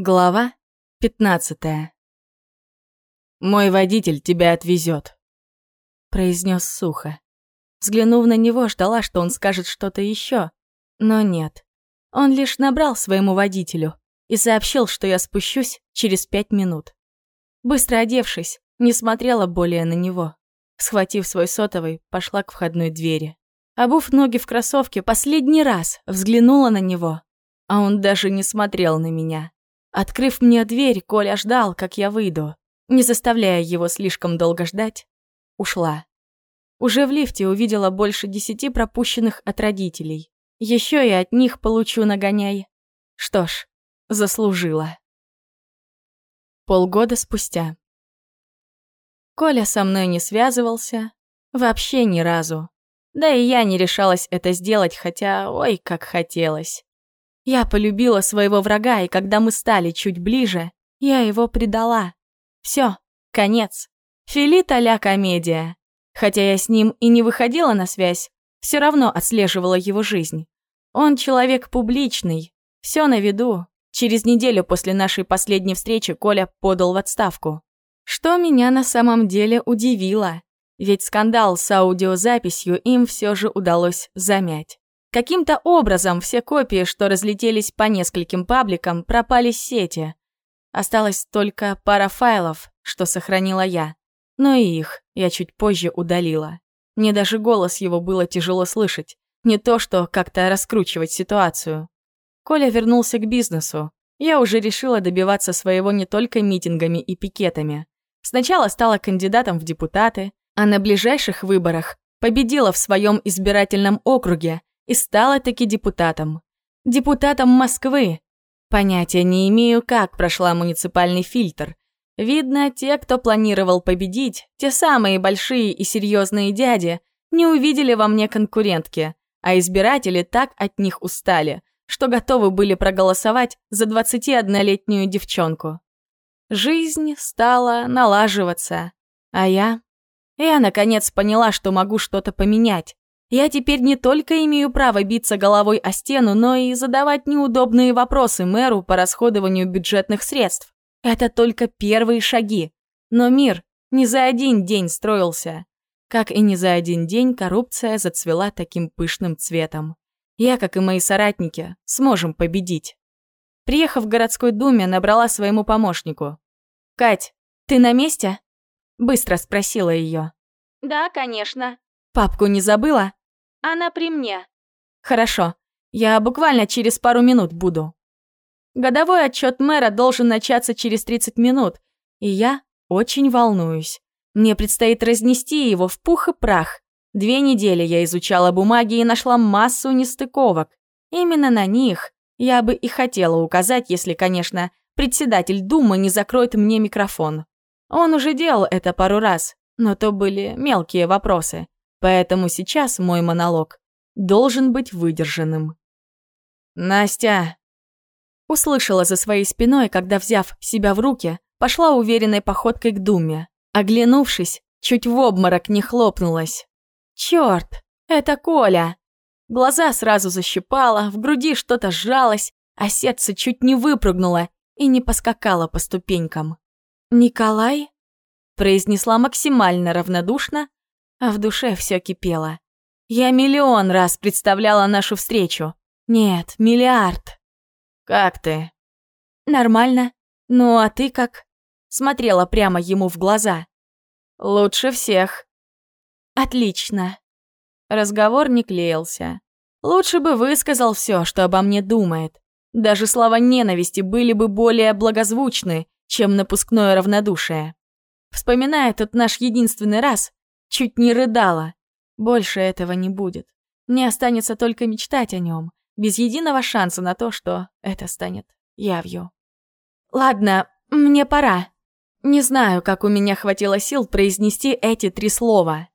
Глава 15 «Мой водитель тебя отвезет», — произнес сухо. Взглянув на него, ждала, что он скажет что-то еще, но нет. Он лишь набрал своему водителю и сообщил, что я спущусь через пять минут. Быстро одевшись, не смотрела более на него. Схватив свой сотовый, пошла к входной двери. Обув ноги в кроссовке, последний раз взглянула на него, а он даже не смотрел на меня. Открыв мне дверь, Коля ждал, как я выйду. Не заставляя его слишком долго ждать, ушла. Уже в лифте увидела больше десяти пропущенных от родителей. Еще и от них получу нагоняй. Что ж, заслужила. Полгода спустя. Коля со мной не связывался. Вообще ни разу. Да и я не решалась это сделать, хотя, ой, как хотелось. Я полюбила своего врага, и когда мы стали чуть ближе, я его предала. Все, конец. Филит а комедия. Хотя я с ним и не выходила на связь, все равно отслеживала его жизнь. Он человек публичный, все на виду. Через неделю после нашей последней встречи Коля подал в отставку. Что меня на самом деле удивило, ведь скандал с аудиозаписью им все же удалось замять. Каким-то образом все копии, что разлетелись по нескольким пабликам, пропали с сети. Осталась только пара файлов, что сохранила я. Но и их я чуть позже удалила. Мне даже голос его было тяжело слышать. Не то, что как-то раскручивать ситуацию. Коля вернулся к бизнесу. Я уже решила добиваться своего не только митингами и пикетами. Сначала стала кандидатом в депутаты, а на ближайших выборах победила в своем избирательном округе и стала таки депутатом. Депутатом Москвы. Понятия не имею, как прошла муниципальный фильтр. Видно, те, кто планировал победить, те самые большие и серьезные дяди, не увидели во мне конкурентки, а избиратели так от них устали, что готовы были проголосовать за 21-летнюю девчонку. Жизнь стала налаживаться, а я... Я, наконец, поняла, что могу что-то поменять. Я теперь не только имею право биться головой о стену, но и задавать неудобные вопросы мэру по расходованию бюджетных средств. Это только первые шаги. Но мир не за один день строился. Как и не за один день коррупция зацвела таким пышным цветом. Я, как и мои соратники, сможем победить. Приехав в городской думе, набрала своему помощнику. «Кать, ты на месте?» Быстро спросила ее. «Да, конечно». «Папку не забыла?» Она при мне. Хорошо. Я буквально через пару минут буду. Годовой отчет мэра должен начаться через 30 минут, и я очень волнуюсь. Мне предстоит разнести его в пух и прах. Две недели я изучала бумаги и нашла массу нестыковок. Именно на них я бы и хотела указать, если, конечно, председатель Думы не закроет мне микрофон. Он уже делал это пару раз, но то были мелкие вопросы. Поэтому сейчас мой монолог должен быть выдержанным. «Настя!» Услышала за своей спиной, когда, взяв себя в руки, пошла уверенной походкой к Думе. Оглянувшись, чуть в обморок не хлопнулась. «Чёрт, это Коля!» Глаза сразу защипало, в груди что-то сжалось, а сердце чуть не выпрыгнуло и не поскакало по ступенькам. «Николай?» произнесла максимально равнодушно, а в душе все кипело. Я миллион раз представляла нашу встречу. Нет, миллиард. «Как ты?» «Нормально. Ну, а ты как?» Смотрела прямо ему в глаза. «Лучше всех». «Отлично». Разговор не клеился. Лучше бы высказал все, что обо мне думает. Даже слова ненависти были бы более благозвучны, чем напускное равнодушие. Вспоминая тот наш единственный раз, Чуть не рыдала. Больше этого не будет. Мне останется только мечтать о нем, без единого шанса на то, что это станет явью. Ладно, мне пора. Не знаю, как у меня хватило сил произнести эти три слова.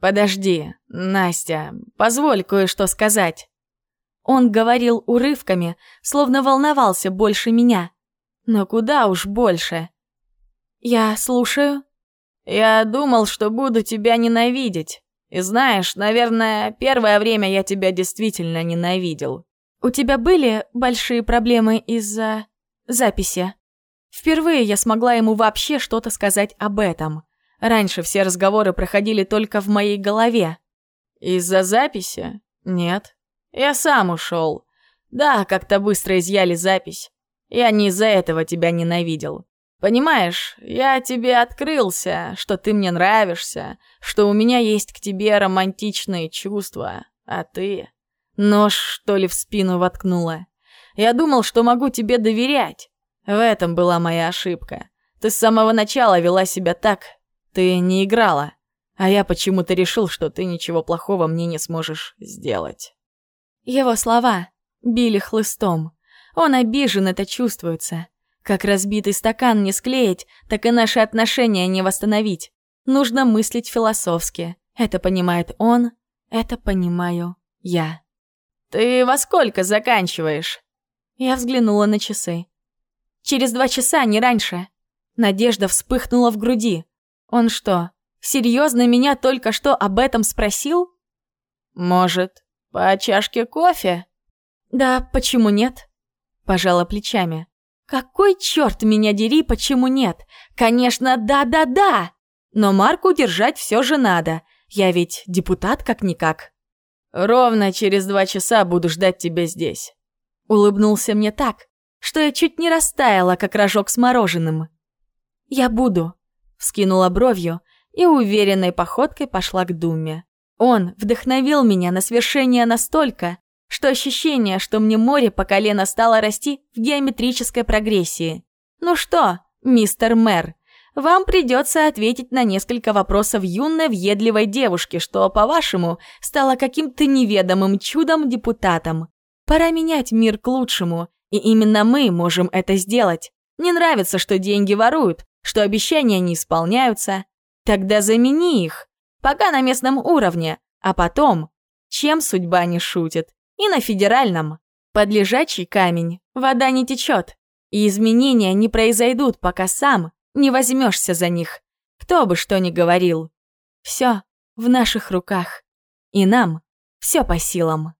«Подожди, Настя, позволь кое-что сказать». Он говорил урывками, словно волновался больше меня. Но куда уж больше. «Я слушаю», я думал, что буду тебя ненавидеть. И знаешь, наверное, первое время я тебя действительно ненавидел. У тебя были большие проблемы из-за... записи. Впервые я смогла ему вообще что-то сказать об этом. Раньше все разговоры проходили только в моей голове. Из-за записи? Нет. Я сам ушел. Да, как-то быстро изъяли запись. Я не из-за этого тебя ненавидел. Понимаешь, я тебе открылся, что ты мне нравишься, что у меня есть к тебе романтичные чувства, а ты... Нож, что ли, в спину воткнула. Я думал, что могу тебе доверять. В этом была моя ошибка. Ты с самого начала вела себя так. Ты не играла. А я почему-то решил, что ты ничего плохого мне не сможешь сделать. Его слова били хлыстом. Он обижен, это чувствуется. Как разбитый стакан не склеить, так и наши отношения не восстановить. Нужно мыслить философски. Это понимает он, это понимаю я. «Ты во сколько заканчиваешь?» Я взглянула на часы. «Через два часа, не раньше». Надежда вспыхнула в груди. «Он что, серьезно меня только что об этом спросил?» «Может, по чашке кофе?» «Да, почему нет?» Пожала плечами. «Какой черт меня дери, почему нет? Конечно, да-да-да! Но Марку держать все же надо. Я ведь депутат как-никак». «Ровно через два часа буду ждать тебя здесь». Улыбнулся мне так, что я чуть не растаяла, как рожок с мороженым. «Я буду», — вскинула бровью и уверенной походкой пошла к Думе. Он вдохновил меня на свершение настолько, что ощущение, что мне море по колено стало расти в геометрической прогрессии. Ну что, мистер мэр, вам придется ответить на несколько вопросов юной въедливой девушки, что, по-вашему, стала каким-то неведомым чудом депутатом. Пора менять мир к лучшему, и именно мы можем это сделать. Не нравится, что деньги воруют, что обещания не исполняются. Тогда замени их, пока на местном уровне, а потом, чем судьба не шутит, и на федеральном. Под лежачий камень вода не течет, и изменения не произойдут, пока сам не возьмешься за них, кто бы что ни говорил. Все в наших руках, и нам все по силам.